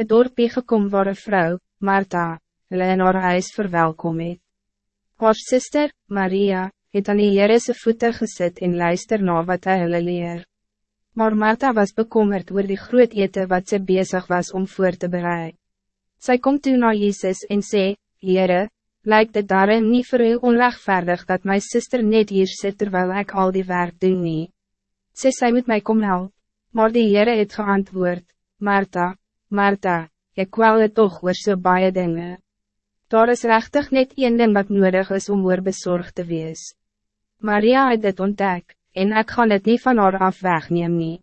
het dorpie gekom waar een vrou, Martha, hulle in haar huis verwelkom het. Haar sister, Maria, het aan die Heerese voete gesit en luister na wat hy hulle leer. Maar Martha was bekommerd oor die groot ete wat ze bezig was om voor te bereiden. Zij komt toen naar Jezus en sê, Heere, lijkt het daarin niet voor u onrechtvaardig dat mijn zuster net hier zit terwijl ik al die werk doe nie. Sê sy moet mij kom help, maar die Heere het geantwoord, Martha, Martha, jy kwel het toch oor so baie dinge. Daar is rechtig net een ding wat nodig is om oor bezorgd te wees. Maria het dit ontdek, en ik ga het niet van haar af wegneem nie.